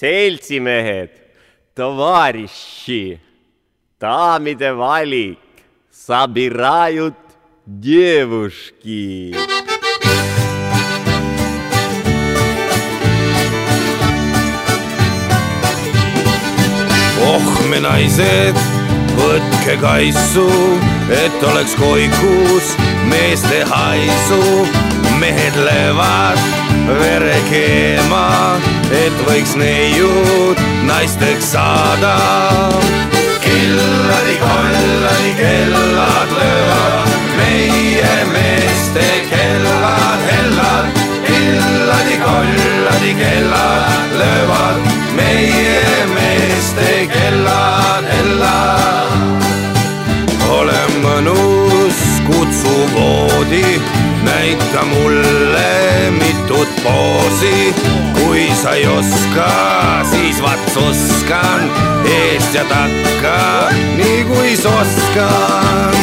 seltsimehed, tovariši, daamide valik, sabirajut девушки. oh me naised, võtke kaisu, et oleks koikus meeste haisu. mehed löövad vere keema, et võiks neiud naisteks saada. killadi, kolladi, kellad löövad meie meeste kellad, hellad, killadi, kolladi, kellad löövad meie meeste kellad, hellad. ole mõnus, kutsu voodi näita mulle mitut poosi, sa ei oska, siis vats oskan eest ja takka, nii kui oskan.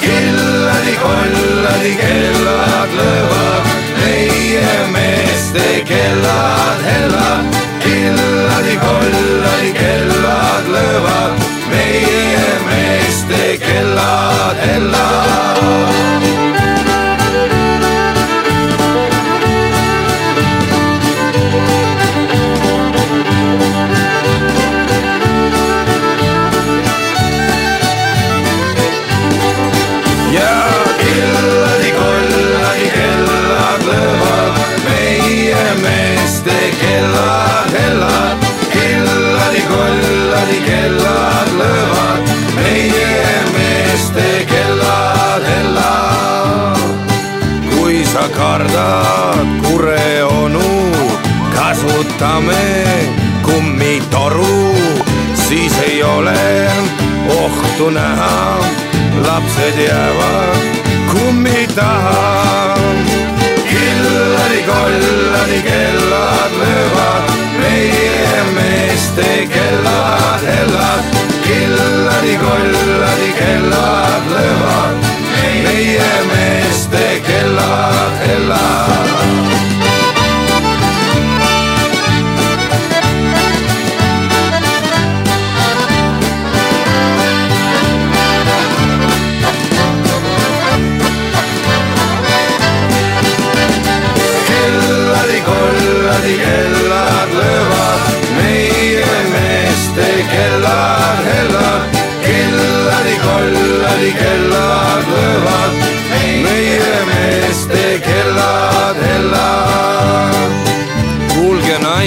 killadi, kolladi, kellad löövad, meie meeste kellad hellad. killadi, kolladi, kellad löövad, meie meeste kellad hellad. Kardad kure onu, kasutame kummitoru, siis ei ole ohtu näha lapsed jäävad kummi taha. killadi, kolladi, kellad löövad, meie meeste kellad hellad. killadi, kolladi, kellad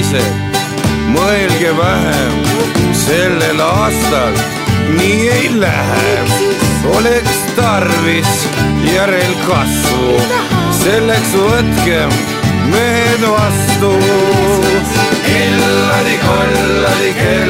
naised, mõelge vähem, sellel aastal nii ei lähe. oleks tarvis järelkasvu, selleks võtkem mehed vastu. Illari, kollari, kell.